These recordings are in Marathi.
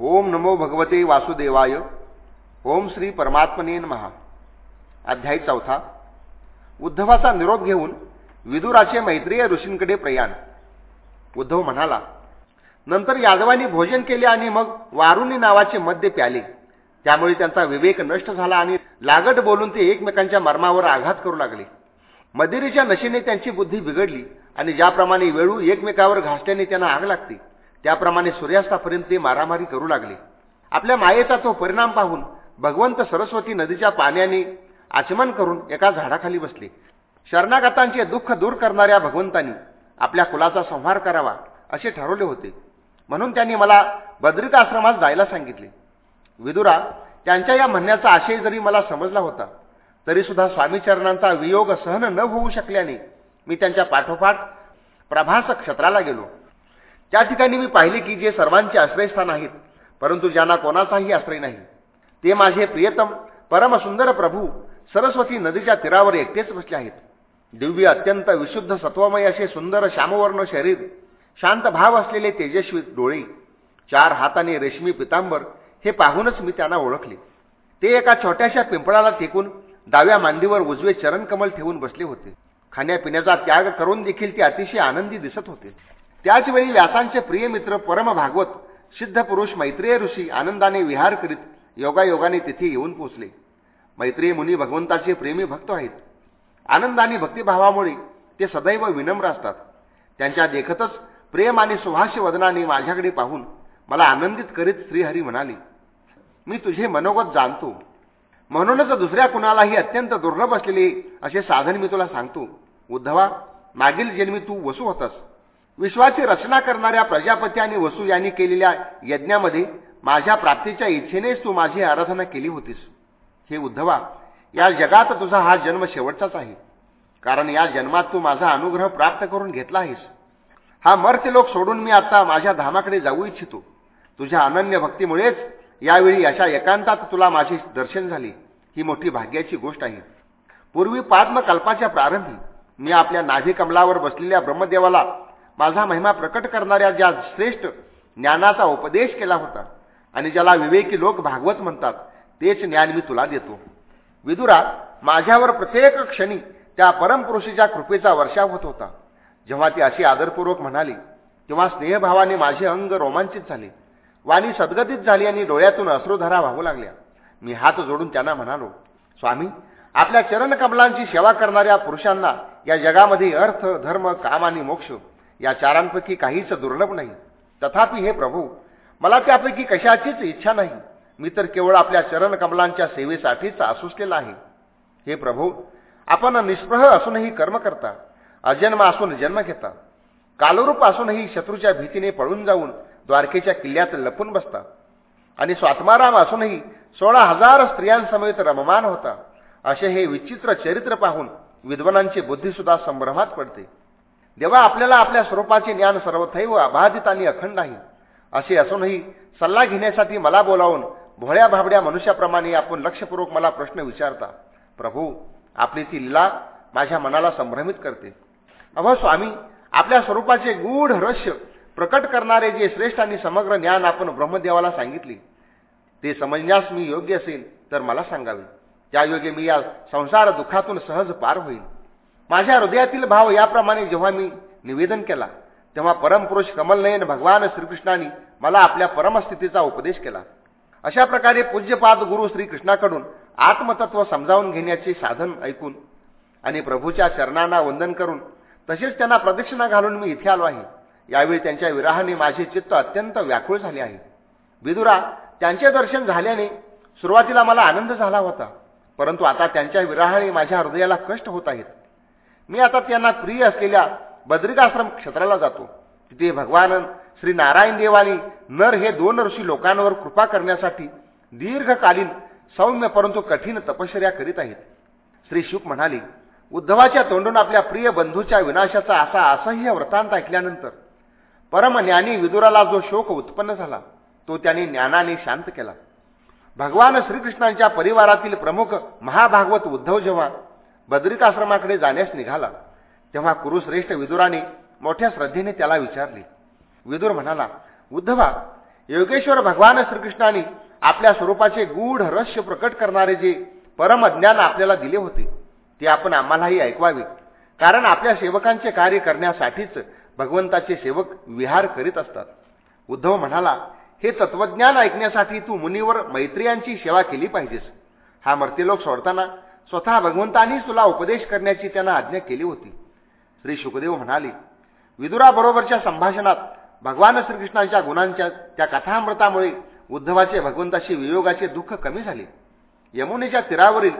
ओम नमो भगवते वासुदेवाय. ओम श्री परमात्मने महा अध्याय चौथा. उद्धवाचा निरोप घेऊन विदुराचे मैत्रीय ऋषींकडे प्रयाण. उद्धव म्हणाला नंतर यादवांनी भोजन केले आणि मग वारुणी नावाचे मद्य प्याले. त्यामुळे त्यांचा विवेक नष्ट झाला आणि लागट बोलून ते एकमेकांच्या मर्मावर आघात करू लागले. मदिरीच्या नशेने त्यांची बुद्धी बिघडली आणि ज्याप्रमाणे वेळू एकमेकावर घासल्याने त्यांना आग लागते. त्याप्रमाणे सूर्यास्तापर्यंत ते मारामारी करू लागले. आपल्या मायेचा तो परिणाम पाहून भगवंत सरस्वती नदीच्या पाण्याने आचमन करून एका झाडाखाली बसले. शरणागतांचे दुःख दूर करणाऱ्या भगवंतांनी आपल्या कुलाचा संहार करावा असे ठरवले होते. म्हणून त्यांनी मला बद्रिका आश्रमात जायला सांगितले. विदुरा त्यांच्या या म्हणण्याचा आशय जरी मला समजला होता तरीसुद्धा स्वामीचरणांचा वियोग सहन न होऊ शकल्याने मी त्यांच्या पाठोपाठ प्रभास क्षेत्राला गेलो. त्या ठिकाणी मी पाहिले की जे सर्वांचे आश्रयस्थान आहेत परंतु ज्यांना कोणाचाही आश्रय नाही ते माझे प्रियतम परमसुंदर प्रभू सरस्वती नदीच्या तीरावर एकटेच बसले आहेत. दिव्य अत्यंत विशुद्ध सत्वमय असे सुंदर श्यामवर्ण शरीर शांत भाव असलेले तेजस्वी डोळे चार हाताने रेशमी पितांबर हे पाहूनच मी त्यांना ओळखले. ते एका छोट्याशा पिंपळाला टेकून डाव्या मांडीवर उजवे चरणकमल ठेवून बसले होते. खाण्यापिण्याचा त्याग करून देखील ते अतिशय आनंदी दिसत होते. त्याचवेळी व्यासांचे प्रिय मित्र परम भागवत सिद्ध पुरुष मैत्रेय ऋषी आनंदाने विहार करीत योगायोगाने तिथे येऊन पोचले. मैत्रेय मुनी भगवंताचे प्रेमी भक्त आहेत. आनंदाने भक्तिभावामुळे ते सदैव विनम्र असतात. त्यांच्या देखतच प्रेम आणि सुभाष्य वदनाने माझ्याकडे पाहून मला आनंदित करीत श्रीहरी म्हणाले मी तुझे मनोगत जाणतो. म्हणूनच दुसऱ्या कुणालाही अत्यंत दुर्लभ असलेले असे साधन मी तुला सांगतो. उद्धवा मागील जन्मी तू वसू होतास. विश्वाची रचना करणाऱ्या प्रजापती आणि वसू यांनी केलेल्या यज्ञामध्ये माझ्या प्राप्तीच्या इच्छेनेच तू माझी आराधना केली होतीस. हे उद्धवा या जगात तुझा हा जन्म शेवटचाच आहे. कारण या जन्मात तू माझा अनुग्रह प्राप्त करून घेतला आहेस. हा मर्त्य लोक सोडून मी आता माझ्या धामाकडे जाऊ इच्छितो. तुझ्या अनन्य भक्तीमुळेच यावेळी अशा एकांतात तुला माझे दर्शन झाले. ही मोठी भाग्याची गोष्ट आहे. पूर्वी पाद्मकल्पाच्या प्रारंभी मी आपल्या नाभी कमलावर बसलेल्या ब्रह्मदेवाला माझा महिमा प्रकट करणाऱ्या ज्या श्रेष्ठ ज्ञानाचा उपदेश केला होता आणि ज्याला विवेकी लोक भागवत म्हणतात तेच ज्ञान मी तुला देतो. विदुरा माझ्यावर प्रत्येक क्षणी त्या परमपुरुषीच्या कृपेचा वर्षाव होत होता. जेव्हा ती अशी आदरपूर्वक म्हणाली तेव्हा स्नेहभावाने माझे अंग रोमांचित झाले. वाणी सद्गतीत झाली आणि डोळ्यातून अश्रुधारा वाहू लागल्या. मी हात जोडून त्यांना म्हणालो स्वामी आपल्या चरणकमलांची सेवा करणाऱ्या पुरुषांना या जगामध्ये अर्थ धर्म काम आणि मोक्ष या चारांपैकी काहीच दुर्लभ नाही. तथापि हे प्रभू मला त्यापैकी कशाचीच इच्छा नाही. मी तर केवळ आपल्या चरणकमलांच्या सेवेसाठीच आसुसलेला आहे. हे प्रभू आपण निष्प्रह असूनही कर्म करता अजन्म असून जन्म घेता. कालरूप असूनही शत्रूच्या भीतीने पळून जाऊन द्वारकेच्या किल्ल्यात लपून बसता. आणि स्वात्माराम असूनही सोळा हजार स्त्रियांसमेत रममान होता. असे हे विचित्र चरित्र पाहून विद्वानांची बुद्धीसुद्धा संभ्रमात पडते. जेव्हा आपल्याला आपल्या स्वरूपाचे ज्ञान सर्वथैव अबाधित आणि अखंड आहे. असे असूनही सल्ला घेण्यासाठी मला बोलावून भोळ्या भाबड्या मनुष्याप्रमाणे आपण लक्षपूर्वक मला प्रश्न विचारता. प्रभू आपली ती लीला माझ्या मनाला संभ्रमित करते. अभ स्वामी आपल्या स्वरूपाचे गूढ रहस्य प्रकट करणारे जे श्रेष्ठ आणि समग्र ज्ञान आपण ब्रह्मदेवाला सांगितले ते समजण्यास मी योग्य असेल तर मला सांगावे. त्यायोगे मी या संसार दुःखातून सहज पार होईल माझ्या हृदयातील भाव याप्रमाणे जेव्हा मी निवेदन केला तेव्हा परमपुरुष कमलनयन भगवान श्रीकृष्णाने मला आपल्या परमस्थितीचा उपदेश केला. अशा प्रकारे पूज्यपाद गुरु श्रीकृष्णाकडून आत्मतत्व समजावून घेण्याचे साधन ऐकून आणि प्रभूच्या चरणांना वंदन करून तसेच त्यांना प्रदक्षिणा घालून मी इथे आलो आहे. यावेळी त्यांच्या विराहाने माझे चित्त अत्यंत व्याकुळ झाले आहे. विदुरा त्यांचे दर्शन झाल्याने सुरुवातीला मला आनंद झाला होता परंतु आता त्यांच्या विराहाने माझ्या हृदयाला कष्ट होत आहेत. मी आता त्यांना प्रिय असलेल्या बद्रिकाश्रम क्षेत्राला जातो. तिथे भगवान श्री नारायण देवानी नर हे दोन ऋषी लोकांवर कृपा करण्यासाठी दीर्घकालीन सौम्य परंतु कठीण तपश्चर्या करीत आहेत. श्री शुक म्हणाले उद्धवाच्या तोंडून आपल्या प्रिय बंधूच्या विनाशाचा असा असह्य वृत्तांत ऐकल्यानंतर परमज्ञानी विदुराला जो शोक उत्पन्न झाला तो त्यांनी ज्ञानाने शांत केला. भगवान श्रीकृष्णांच्या परिवारातील प्रमुख महाभागवत उद्धव जेव्हा बद्रिकाश्रमाकडे जाण्यास निघाला. तेव्हा कुरुश्रेष्ठ विदुराने मोठ्या श्रद्धेने त्याला विचारले. विदुर म्हणाला उद्धवा योगेश्वर भगवान श्रीकृष्णाने आपल्या स्वरूपाचे गूढ रहस्य प्रकट करणारे जे परमज्ञान आपल्याला दिले होते ते आपण आम्हालाही ऐकवावे. कारण आपल्या सेवकांचे कार्य करण्यासाठीच भगवंताचे सेवक विहार करीत असतात. उद्धव म्हणाला हे तत्वज्ञान ऐकण्यासाठी तू मुनीवर मैत्रियांची सेवा केली पाहिजेस. हा मर्त्यलोक सोडताना स्वतः भगवंतानीच तुला उपदेश करण्याची त्यांना आज्ञा केली होती. श्री सुखदेव म्हणाले विदुराबरोबरच्या संभाषणात भगवान श्रीकृष्णांच्या गुणांच्या त्या कथामृतामुळे उद्धवाचे भगवंताशी वियोगाचे दुःख कमी झाले. यमुनेच्या तीरावरील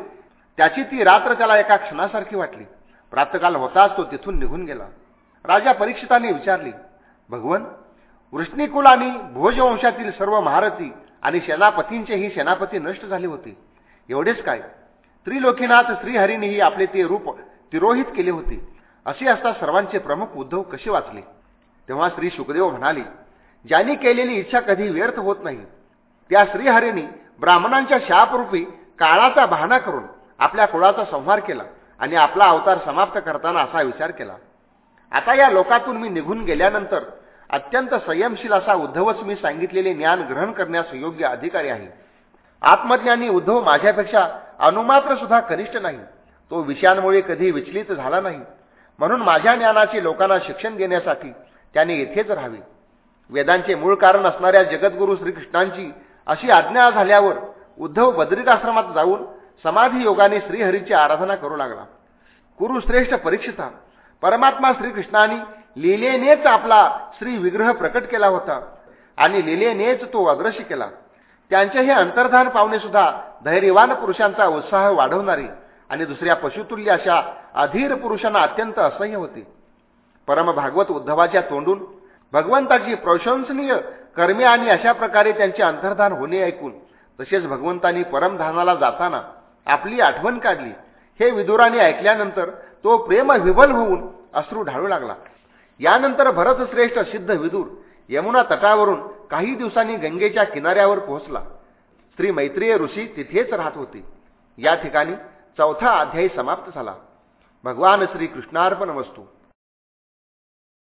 त्याची ती रात्र त्याला एका क्षणासारखी वाटली. प्रातकाल होताच तो तिथून निघून गेला. राजा परीक्षिताने विचारले भगवन वृष्णीकुल आणि भोजवंशातील सर्व महारथी आणि सेनापतींचेही सेनापती नष्ट झाले होते. एवढेच काय? त्रिलोकीनाथ श्रीहरीनेही आपले ते रूप तिरोहित केले होते. असे असता सर्वांचे प्रमुख उद्धव कसे वाचले? तेव्हा श्री सुखदेव म्हणाले ज्यांनी केलेली इच्छा कधी व्यर्थ होत नाही. त्या श्रीहरीने ब्राह्मणांच्या शापरूपी काळाचा बहाणा करून आपल्या कुळाचा संहार केला आणि आपला अवतार समाप्त करताना असा विचार केला. आता या लोकातून मी निघून गेल्यानंतर अत्यंत संयमशील असा उद्धवच मी सांगितलेले ज्ञान ग्रहण करण्यास योग्य अधिकारी आहे. आत्मज्ञानी उद्धव माझ्यापेक्षा अनुमात्र सुद्धा कनिष्ठ नाही. तो विषयांमुळे कधी विचलित झाला नाही. म्हणून माझ्या ज्ञानाचे लोकांना शिक्षण देण्यासाठी त्याने येथेच राहावे. वेदांचे मूळ कारण असणाऱ्या जगद्गुरू श्रीकृष्णांची अशी आज्ञा झाल्यावर उद्धव बद्रिकाश्रमात जाऊन समाधी योगाने श्रीहरीची आराधना करू लागला. कुरुश्रेष्ठ परीक्षिता परमात्मा श्रीकृष्णाने लिलेनेच आपला श्री विग्रह प्रकट केला होता आणि लिलेनेच तो अग्रशी केला. त्यांचे हे अंतर्धान पावणे सुद्धा धैर्यवान पुरुषांचा उत्साह वाढवणारे आणि दुसऱ्या पशुतुल्य अशा अधीर पुरुषांना अत्यंत असह्य होते. परम भागवत उद्धवाच्या तोंडून भगवंताची प्रशंसनीय कर्मे आणि अशा प्रकारे त्यांचे अंतर्धान होणे ऐकून तसेच भगवंतांनी परमधानाला जाताना आपली आठवण काढली हे विदुराने ऐकल्यानंतर तो प्रेम विभल होऊन अश्रू ढाळू लागला. यानंतर भरतश्रेष्ठ सिद्ध विदूर यमुना तटावरून काही दिवसांनी गंगेच्या किनाऱ्यावर पोहोचला. श्री मैत्रीय ऋषी तिथेच राहत होते. या ठिकाणी चौथा अध्यायी समाप्त झाला. भगवान श्री कृष्णार्पण वस्तू.